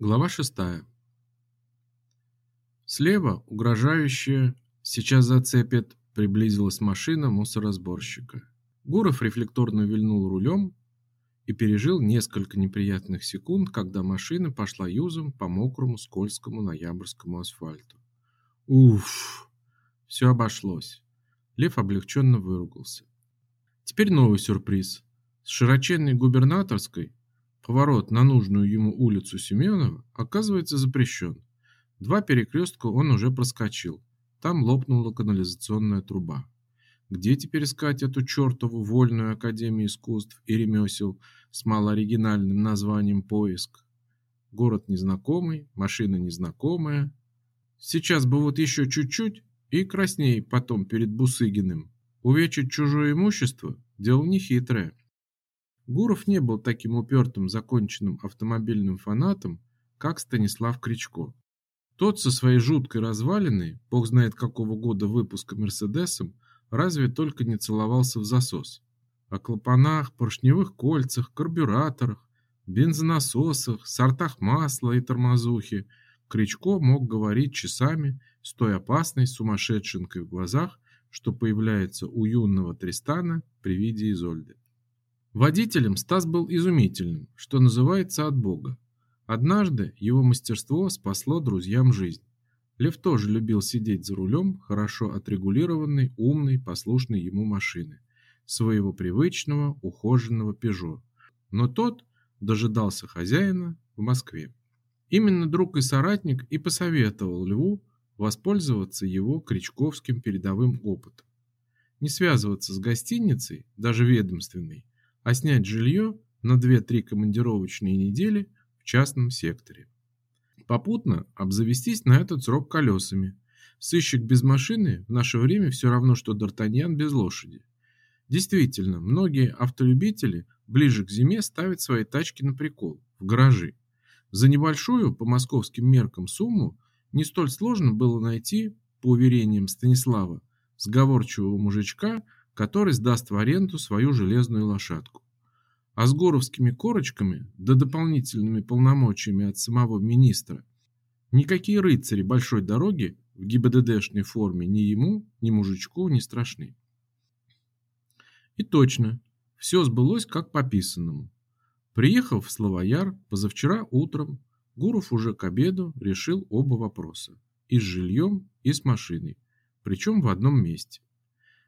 Глава 6. Слева, угрожающая, сейчас зацепит, приблизилась машина мусоросборщика. Гуров рефлекторно вильнул рулем и пережил несколько неприятных секунд, когда машина пошла юзом по мокрому, скользкому ноябрьскому асфальту. Уф! Все обошлось. Лев облегченно выругался. Теперь новый сюрприз. С широченной губернаторской Поворот на нужную ему улицу Семенова оказывается запрещен. Два перекрестка он уже проскочил. Там лопнула канализационная труба. Где теперь искать эту чертову вольную академию искусств и ремесел с малооригинальным названием «Поиск»? Город незнакомый, машина незнакомая. Сейчас бы вот еще чуть-чуть и красней потом перед Бусыгиным. Увечить чужое имущество – дело нехитрое. Гуров не был таким упертым, законченным автомобильным фанатом, как Станислав Кричко. Тот со своей жуткой развалиной, бог знает какого года выпуска Мерседесом, разве только не целовался в засос. О клапанах, поршневых кольцах, карбюраторах, бензонасосах, сортах масла и тормозухи Кричко мог говорить часами с той опасной сумасшедшенкой в глазах, что появляется у юного Тристана при виде Изольды. Водителем Стас был изумительным, что называется, от Бога. Однажды его мастерство спасло друзьям жизнь. Лев тоже любил сидеть за рулем хорошо отрегулированной, умной, послушной ему машины, своего привычного, ухоженного «Пежо». Но тот дожидался хозяина в Москве. Именно друг и соратник и посоветовал Льву воспользоваться его кричковским передовым опытом. Не связываться с гостиницей, даже ведомственной, а снять жилье на 2-3 командировочные недели в частном секторе. Попутно обзавестись на этот срок колесами. Сыщик без машины в наше время все равно, что Д'Артаньян без лошади. Действительно, многие автолюбители ближе к зиме ставят свои тачки на прикол, в гаражи. За небольшую, по московским меркам, сумму не столь сложно было найти, по уверениям Станислава, сговорчивого мужичка, который сдаст в аренду свою железную лошадку. А с горовскими корочками, да дополнительными полномочиями от самого министра, никакие рыцари большой дороги в ГИБДДшной форме ни ему, ни мужичку не страшны. И точно, все сбылось как по писанному. Приехав в Славояр позавчера утром, Гуров уже к обеду решил оба вопроса. И с жильем, и с машиной. Причем в одном месте.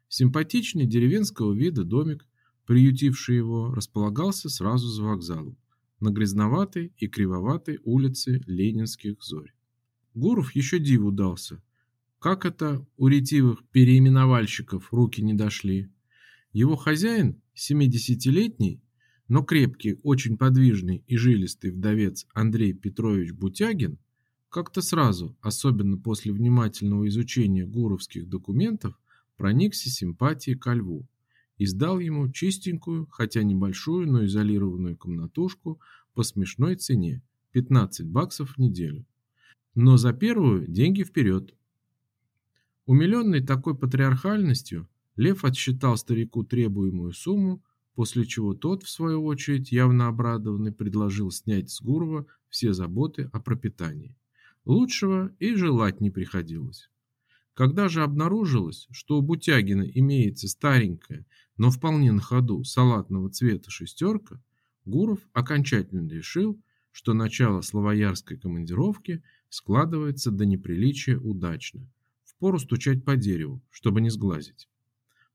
Симпатичный деревенского вида домик, приютивший его, располагался сразу за вокзалом, на грязноватой и кривоватой улице Ленинских зорь. Гуров еще диву дался. Как это у ретивых переименовальщиков руки не дошли? Его хозяин, 70-летний, но крепкий, очень подвижный и жилистый вдовец Андрей Петрович Бутягин, как-то сразу, особенно после внимательного изучения гуровских документов, проникся симпатией ко льву и сдал ему чистенькую, хотя небольшую, но изолированную комнатушку по смешной цене – 15 баксов в неделю. Но за первую деньги вперед. Умиленный такой патриархальностью, Лев отсчитал старику требуемую сумму, после чего тот, в свою очередь, явно обрадованный, предложил снять с Гурова все заботы о пропитании. Лучшего и желать не приходилось. Когда же обнаружилось, что у Бутягина имеется старенькая, но вполне на ходу салатного цвета шестерка, Гуров окончательно решил, что начало славоярской командировки складывается до неприличия удачно. Впору стучать по дереву, чтобы не сглазить.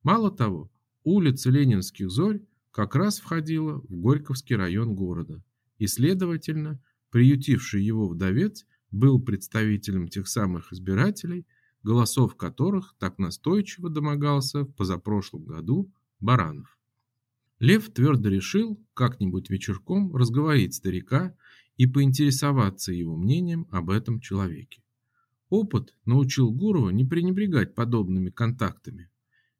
Мало того, улица Ленинских зорь как раз входила в Горьковский район города, и, следовательно, приютивший его вдовец был представителем тех самых избирателей, голосов которых так настойчиво домогался в позапрошлом году Баранов. Лев твердо решил как-нибудь вечерком разговорить старика и поинтересоваться его мнением об этом человеке. Опыт научил Гурова не пренебрегать подобными контактами,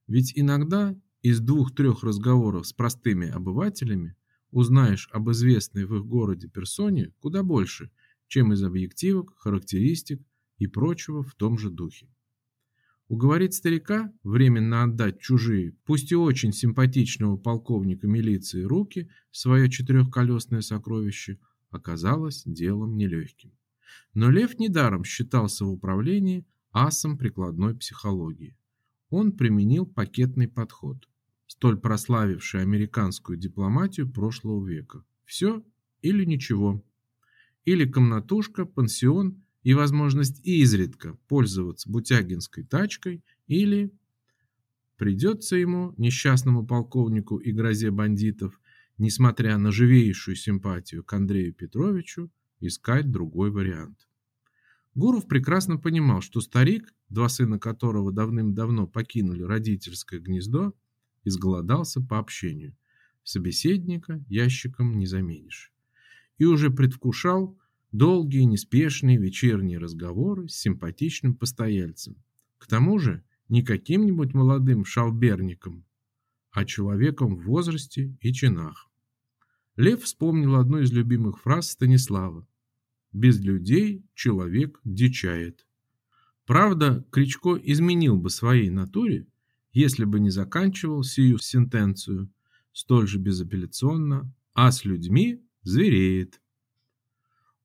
ведь иногда из двух-трех разговоров с простыми обывателями узнаешь об известной в их городе персоне куда больше, чем из объективок, характеристик и прочего в том же духе. Уговорить старика временно отдать чужие, пусть и очень симпатичного полковника милиции руки, свое четырехколесное сокровище, оказалось делом нелегким. Но Лев недаром считался в управлении асом прикладной психологии. Он применил пакетный подход, столь прославивший американскую дипломатию прошлого века. Все или ничего. Или комнатушка, пансион и возможность изредка пользоваться бутягинской тачкой, или придется ему, несчастному полковнику и грозе бандитов, несмотря на живейшую симпатию к Андрею Петровичу, искать другой вариант. Гуров прекрасно понимал, что старик, два сына которого давным-давно покинули родительское гнездо, изголодался по общению. Собеседника ящиком не заменишь. И уже предвкушал долгие, неспешные вечерние разговоры с симпатичным постояльцем. К тому же не каким-нибудь молодым шалберником, а человеком в возрасте и чинах. Лев вспомнил одну из любимых фраз Станислава. «Без людей человек дичает». Правда, Кричко изменил бы своей натуре, если бы не заканчивал сию сентенцию столь же безапелляционно, а с людьми звереет.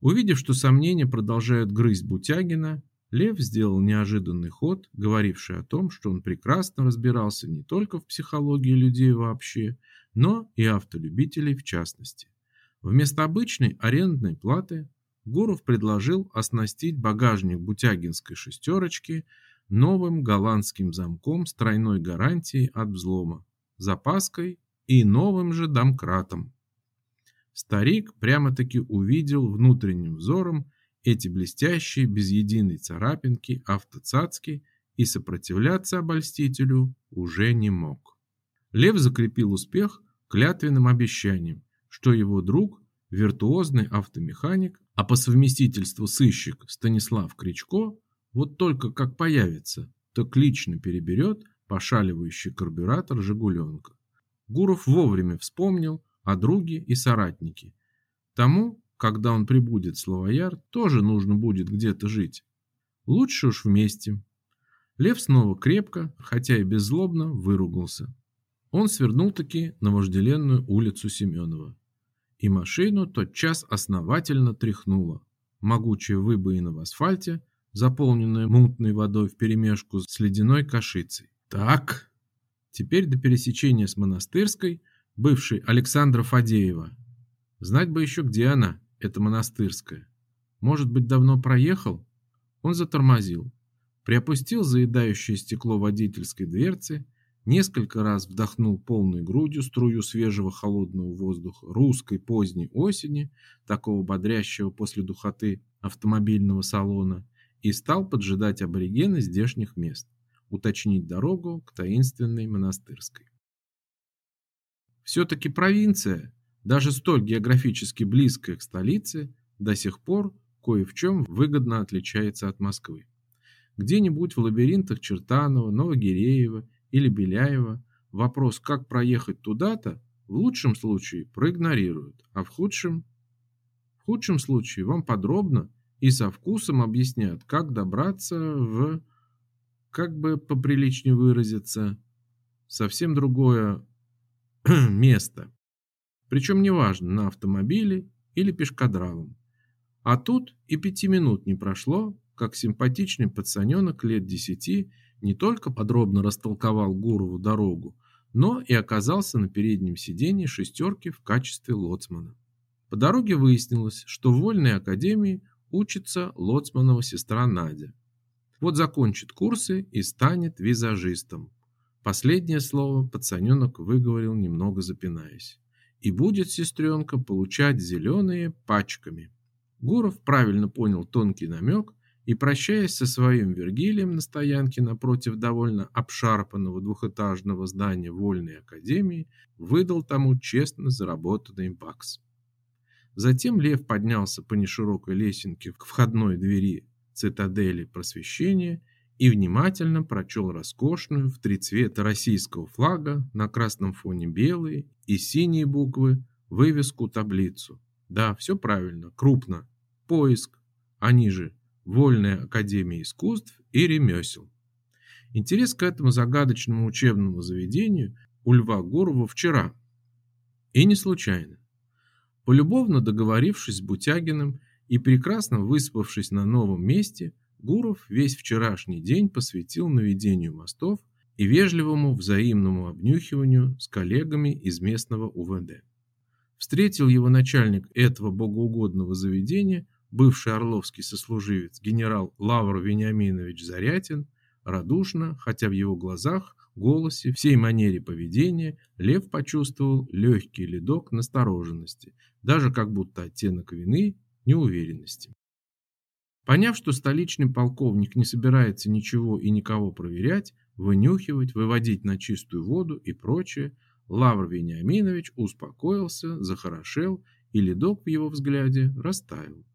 Увидев, что сомнения продолжают грызть Бутягина, Лев сделал неожиданный ход, говоривший о том, что он прекрасно разбирался не только в психологии людей вообще, но и автолюбителей в частности. Вместо обычной арендной платы Гуров предложил оснастить багажник бутягинской шестерочки новым голландским замком с тройной гарантией от взлома, запаской и новым же домкратом. Старик прямо-таки увидел внутренним взором эти блестящие, без единой царапинки автоцацки и сопротивляться обольстителю уже не мог. Лев закрепил успех клятвенным обещанием, что его друг, виртуозный автомеханик, а по совместительству сыщик Станислав Кричко, вот только как появится, то лично переберет пошаливающий карбюратор «Жигуленка». Гуров вовремя вспомнил, о друге и соратнике. Тому, когда он прибудет в Славояр, тоже нужно будет где-то жить. Лучше уж вместе. Лев снова крепко, хотя и беззлобно, выругался. Он свернул-таки на вожделенную улицу Семенова. И машину тотчас основательно тряхнуло. Могучая выбоина в асфальте, заполненная мутной водой вперемешку с ледяной кашицей. Так, теперь до пересечения с Монастырской – бывшей Александра Фадеева. Знать бы еще, где она, эта монастырская. Может быть, давно проехал? Он затормозил, приопустил заедающее стекло водительской дверцы, несколько раз вдохнул полной грудью струю свежего холодного воздуха русской поздней осени, такого бодрящего после духоты автомобильного салона, и стал поджидать аборигены здешних мест, уточнить дорогу к таинственной монастырской. Все-таки провинция, даже столь географически близкая к столице, до сих пор кое в чем выгодно отличается от Москвы. Где-нибудь в лабиринтах Чертанова, Новогиреева или Беляева вопрос, как проехать туда-то, в лучшем случае проигнорируют, а в худшем... В худшем случае вам подробно и со вкусом объяснят, как добраться в... Как бы поприличнее выразиться, совсем другое место. Причем неважно, на автомобиле или пешкадралом. А тут и пяти минут не прошло, как симпатичный пацаненок лет десяти не только подробно растолковал Гурову дорогу, но и оказался на переднем сиденье шестерки в качестве лоцмана. По дороге выяснилось, что в Вольной академии учится лоцманова сестра Надя. Вот закончит курсы и станет визажистом. Последнее слово пацаненок выговорил, немного запинаясь. И будет сестренка получать зеленые пачками. Гуров правильно понял тонкий намек и, прощаясь со своим Вергилием на стоянке напротив довольно обшарпанного двухэтажного здания Вольной Академии, выдал тому честно заработанный бакс. Затем Лев поднялся по неширокой лесенке к входной двери цитадели просвещения и внимательно прочел роскошную в три цвета российского флага на красном фоне белые и синие буквы вывеску таблицу. Да, все правильно, крупно. Поиск, они же Вольная академия искусств и ремесел. Интерес к этому загадочному учебному заведению у Льва Гурова вчера. И не случайно. Полюбовно договорившись с Бутягиным и прекрасно выспавшись на новом месте, Гуров весь вчерашний день посвятил наведению мостов и вежливому взаимному обнюхиванию с коллегами из местного УВД. Встретил его начальник этого богоугодного заведения, бывший орловский сослуживец генерал Лавр Вениаминович Зарятин, радушно, хотя в его глазах, голосе, всей манере поведения Лев почувствовал легкий ледок настороженности, даже как будто оттенок вины, неуверенности. Поняв, что столичный полковник не собирается ничего и никого проверять, вынюхивать, выводить на чистую воду и прочее, Лавр Вениаминович успокоился, захорошел, и ледок в его взгляде растаял.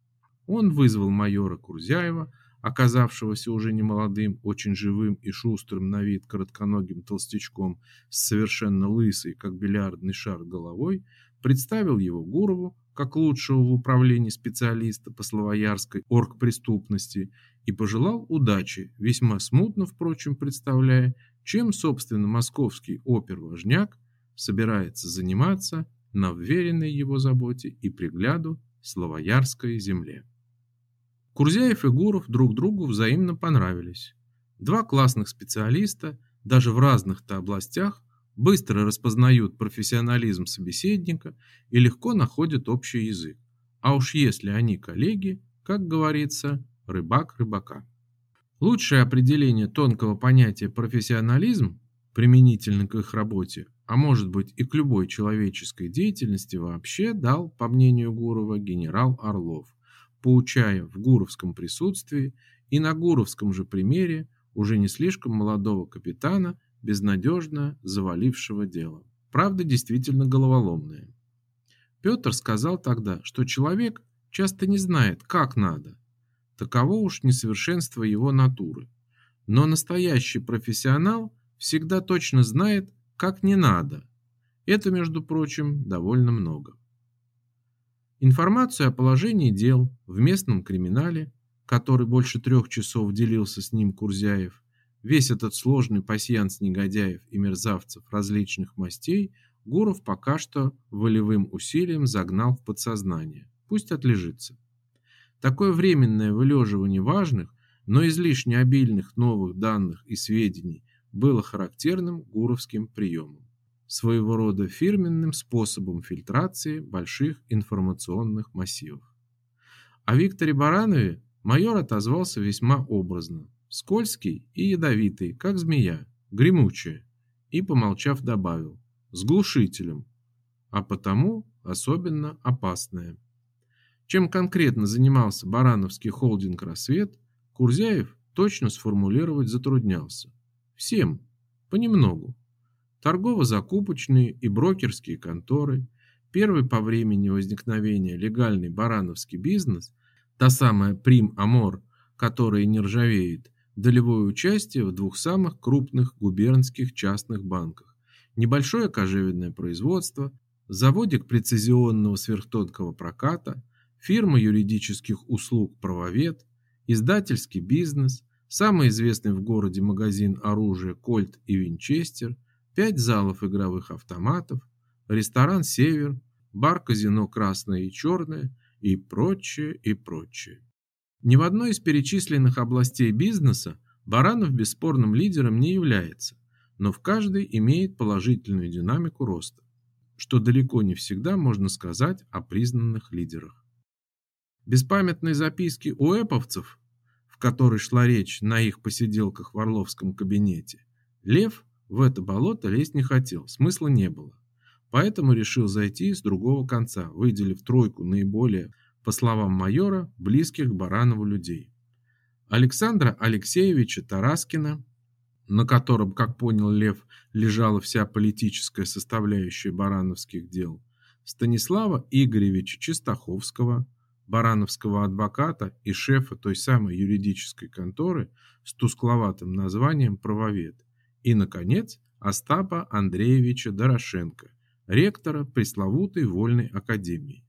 Он вызвал майора Курзяева, оказавшегося уже не молодым, очень живым и шустрым на вид коротконогим толстячком с совершенно лысой, как бильярдный шар головой, представил его Гурову как лучшего в управлении специалиста по словоярской оргпреступности и пожелал удачи, весьма смутно, впрочем, представляя, чем, собственно, московский опер-важняк собирается заниматься на вверенной его заботе и пригляду словоярской земле. Курзяев и Гуров друг другу взаимно понравились. Два классных специалиста, даже в разных-то областях, быстро распознают профессионализм собеседника и легко находят общий язык. А уж если они коллеги, как говорится, рыбак рыбака. Лучшее определение тонкого понятия профессионализм, применительно к их работе, а может быть и к любой человеческой деятельности вообще, дал, по мнению Гурова, генерал Орлов поучая в гуровском присутствии и на гуровском же примере уже не слишком молодого капитана, безнадежно завалившего дело. Правда, действительно головоломное. Петр сказал тогда, что человек часто не знает, как надо. Таково уж несовершенство его натуры. Но настоящий профессионал всегда точно знает, как не надо. Это, между прочим, довольно много. Информацию о положении дел в местном криминале, который больше трех часов делился с ним Курзяев, весь этот сложный пасьянс негодяев и мерзавцев различных мастей Гуров пока что волевым усилием загнал в подсознание. Пусть отлежится. Такое временное вылеживание важных, но излишне обильных новых данных и сведений было характерным гуровским приемом своего рода фирменным способом фильтрации больших информационных массивов. О Викторе Баранове майор отозвался весьма образно, скользкий и ядовитый, как змея, гремучая, и, помолчав, добавил, с глушителем, а потому особенно опасная. Чем конкретно занимался Барановский холдинг «Рассвет», Курзяев точно сформулировать затруднялся. Всем, понемногу торгово-закупочные и брокерские конторы, первый по времени возникновения легальный барановский бизнес, та самая Прим-Амор, которая не ржавеет, долевое участие в двух самых крупных губернских частных банках, небольшое кожевенное производство, заводик прецизионного сверхтонкого проката, фирма юридических услуг «Правовед», издательский бизнес, самый известный в городе магазин оружия «Кольт» и «Винчестер», пять залов игровых автоматов, ресторан «Север», бар-казино «Красное и черное» и прочее, и прочее. Ни в одной из перечисленных областей бизнеса Баранов бесспорным лидером не является, но в каждой имеет положительную динамику роста, что далеко не всегда можно сказать о признанных лидерах. Беспамятной записки у эповцев, в которой шла речь на их посиделках в Орловском кабинете, Лев в это болото лезть не хотел, смысла не было. Поэтому решил зайти с другого конца, выделив тройку наиболее, по словам майора, близких к Баранову людей. Александра Алексеевича Тараскина, на котором, как понял Лев, лежала вся политическая составляющая барановских дел, Станислава Игоревича Чистаховского, барановского адвоката и шефа той самой юридической конторы с тускловатым названием «Правовед», и, наконец, Остапа Андреевича Дорошенко, ректора пресловутой Вольной Академии.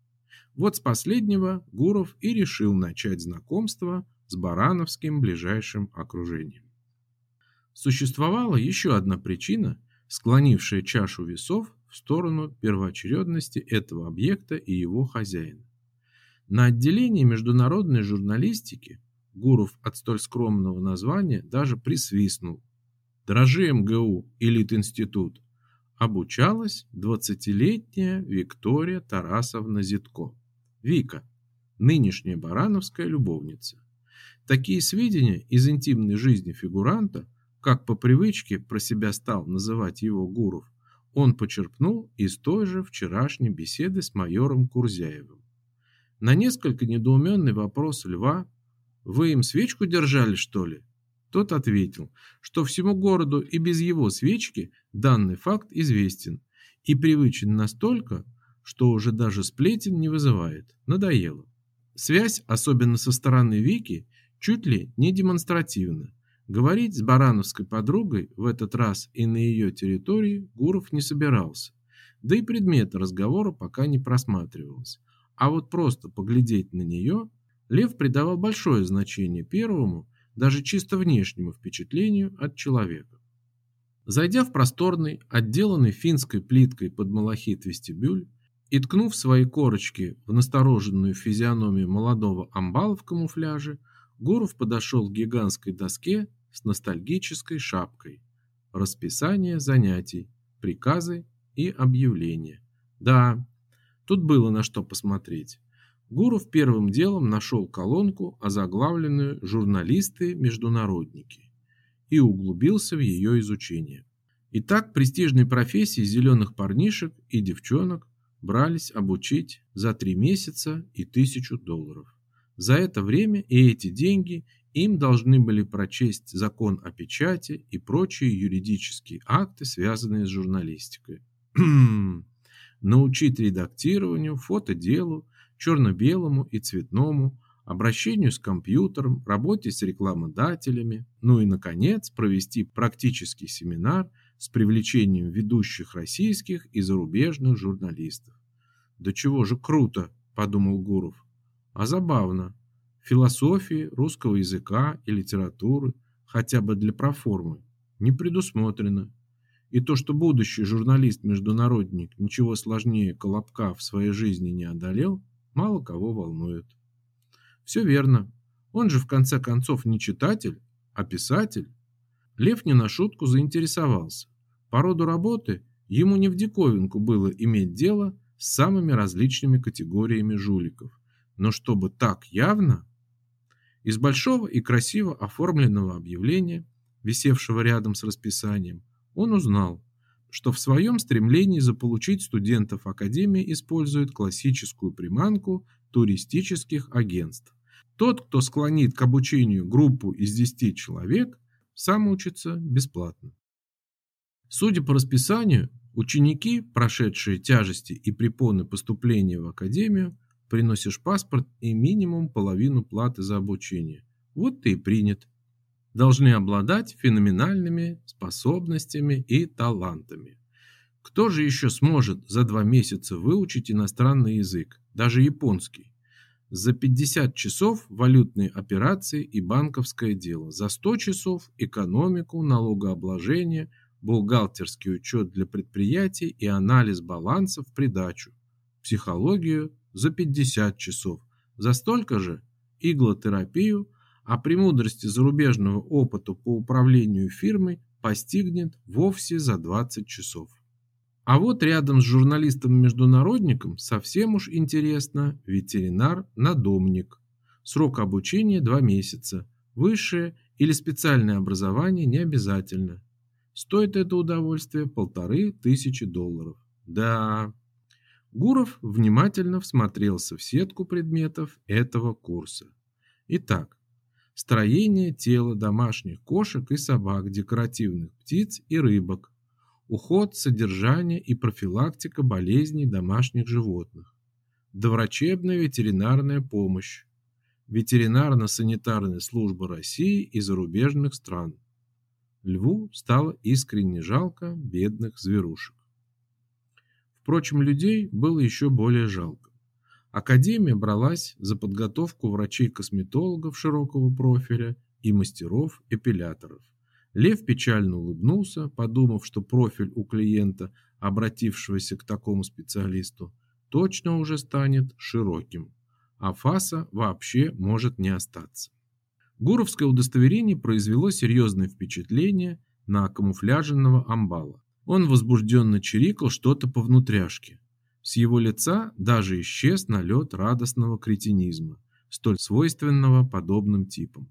Вот с последнего Гуров и решил начать знакомство с Барановским ближайшим окружением. Существовала еще одна причина, склонившая чашу весов в сторону первоочередности этого объекта и его хозяина. На отделении международной журналистики Гуров от столь скромного названия даже присвистнул. Дрожи МГУ, элит-институт, обучалась 20-летняя Виктория Тарасовна Зитко. Вика, нынешняя барановская любовница. Такие сведения из интимной жизни фигуранта, как по привычке про себя стал называть его Гуров, он почерпнул из той же вчерашней беседы с майором Курзяевым. На несколько недоуменный вопрос Льва «Вы им свечку держали, что ли?» Тот ответил, что всему городу и без его свечки данный факт известен и привычен настолько, что уже даже сплетен не вызывает. Надоело. Связь, особенно со стороны Вики, чуть ли не демонстративна. Говорить с барановской подругой в этот раз и на ее территории Гуров не собирался. Да и предмет разговора пока не просматривался. А вот просто поглядеть на нее Лев придавал большое значение первому, даже чисто внешнему впечатлению от человека. Зайдя в просторный, отделанный финской плиткой под малахит вестибюль и ткнув свои корочки в настороженную физиономию молодого амбала в камуфляже, Гуров подошел к гигантской доске с ностальгической шапкой. Расписание занятий, приказы и объявления. Да, тут было на что посмотреть. Гуров первым делом нашел колонку, озаглавленную «Журналисты-международники» и углубился в ее изучение. Итак, престижной профессии зеленых парнишек и девчонок брались обучить за три месяца и тысячу долларов. За это время и эти деньги им должны были прочесть закон о печати и прочие юридические акты, связанные с журналистикой. Научить редактированию, фотоделу, черно-белому и цветному, обращению с компьютером, работе с рекламодателями, ну и, наконец, провести практический семинар с привлечением ведущих российских и зарубежных журналистов. «Да чего же круто!» – подумал Гуров. «А забавно философии, русского языка и литературы, хотя бы для проформы, не предусмотрено. И то, что будущий журналист-международник ничего сложнее Колобка в своей жизни не одолел, мало кого волнует. Все верно. Он же в конце концов не читатель, а писатель. Лев не на шутку заинтересовался. По роду работы ему не в диковинку было иметь дело с самыми различными категориями жуликов. Но чтобы так явно, из большого и красиво оформленного объявления, висевшего рядом с расписанием, он узнал, что в своем стремлении заполучить студентов Академии использует классическую приманку туристических агентств. Тот, кто склонит к обучению группу из 10 человек, сам учится бесплатно. Судя по расписанию, ученики, прошедшие тяжести и препоны поступления в Академию, приносишь паспорт и минимум половину платы за обучение. Вот ты и принят. Должны обладать феноменальными способностями и талантами. Кто же еще сможет за два месяца выучить иностранный язык, даже японский? За 50 часов валютные операции и банковское дело, за 100 часов экономику, налогообложение, бухгалтерский учет для предприятий и анализ балансов в придачу, психологию, за 50 часов. За столько же иглотерапию, а премудрости зарубежного опыта по управлению фирмой постигнет вовсе за 20 часов. А вот рядом с журналистом-международником совсем уж интересно ветеринар-надомник. Срок обучения 2 месяца. Высшее или специальное образование не обязательно. Стоит это удовольствие полторы тысячи долларов. Да, Гуров внимательно всмотрелся в сетку предметов этого курса. Итак, строение тела домашних кошек и собак, декоративных птиц и рыбок, уход, содержание и профилактика болезней домашних животных, доврачебная ветеринарная помощь, ветеринарно-санитарная служба России и зарубежных стран. Льву стало искренне жалко бедных зверушек. Впрочем, людей было еще более жалко. Академия бралась за подготовку врачей-косметологов широкого профиля и мастеров-эпиляторов. Лев печально улыбнулся, подумав, что профиль у клиента, обратившегося к такому специалисту, точно уже станет широким, а фаса вообще может не остаться. Гуровское удостоверение произвело серьезное впечатление на камуфляженного амбала. Он возбужденно чирикал что-то по внутряшке. С его лица даже исчез налет радостного кретинизма, столь свойственного подобным типам.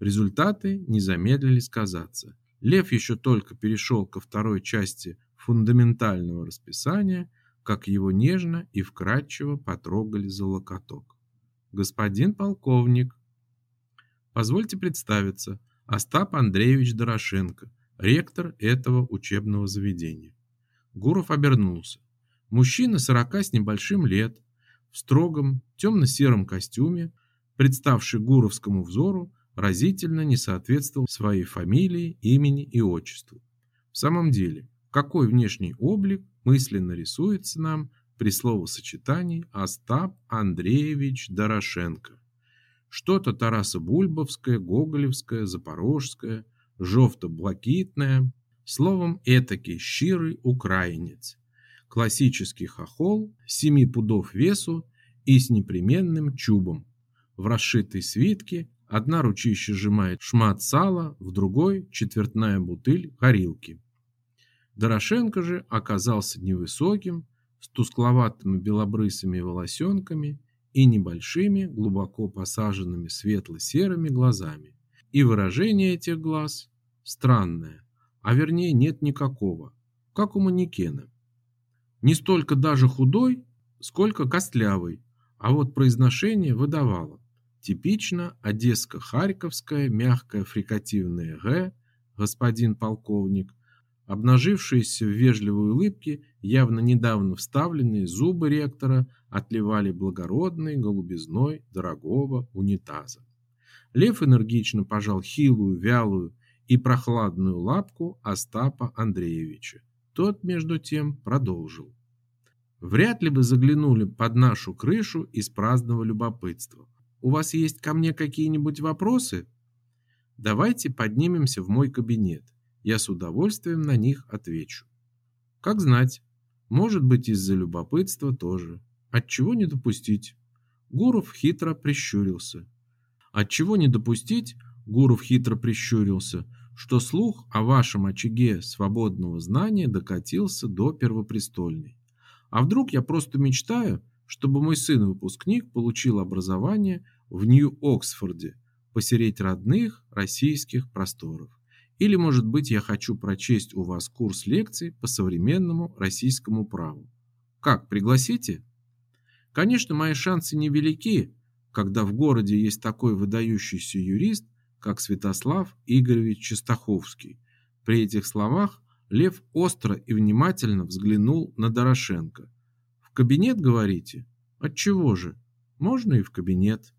Результаты не замедлили сказаться. Лев еще только перешел ко второй части фундаментального расписания, как его нежно и вкрадчиво потрогали за локоток. «Господин полковник, позвольте представиться, Остап Андреевич Дорошенко, ректор этого учебного заведения». Гуров обернулся. Мужчина сорока с небольшим лет, в строгом темно-сером костюме, представший Гуровскому взору, разительно не соответствовал своей фамилии, имени и отчеству. В самом деле, какой внешний облик мысленно рисуется нам при словосочетании Остап Андреевич Дорошенко? Что-то Тарасо-Бульбовское, Гоголевское, Запорожское, жовто-блакитное, словом, этакий щирый украинец. Классический хохол, семи пудов весу и с непременным чубом. В расшитой свитке одна ручища сжимает шмат сала, в другой четвертная бутыль горилки. Дорошенко же оказался невысоким, с тускловатыми белобрысыми волосенками и небольшими, глубоко посаженными светло-серыми глазами. И выражение этих глаз странное, а вернее нет никакого, как у манекена. Не столько даже худой, сколько костлявый, а вот произношение выдавало. Типично одесско-харьковское мягкое фрикативное «г», господин полковник, Обнажившиеся в вежливой улыбке, явно недавно вставленные зубы ректора отливали благородной голубизной дорогого унитаза. Лев энергично пожал хилую, вялую и прохладную лапку Остапа Андреевича. Тот, между тем, продолжил. Вряд ли вы заглянули под нашу крышу из праздного любопытства. У вас есть ко мне какие-нибудь вопросы? Давайте поднимемся в мой кабинет я с удовольствием на них отвечу. Как знать, может быть из-за любопытства тоже. Отчего не допустить? Гуров хитро прищурился. Отчего не допустить? Гуров хитро прищурился, что слух о вашем очаге свободного знания докатился до первопрестольной. А вдруг я просто мечтаю, чтобы мой сын-выпускник получил образование в Нью-Оксфорде, посереть родных российских просторов. Или, может быть, я хочу прочесть у вас курс лекций по современному российскому праву. Как, пригласите? Конечно, мои шансы невелики, когда в городе есть такой выдающийся юрист, как Святослав Игоревич Чистаховский. При этих словах Лев остро и внимательно взглянул на Дорошенко. Кабинет, говорите? Отчего же? Можно и в кабинет.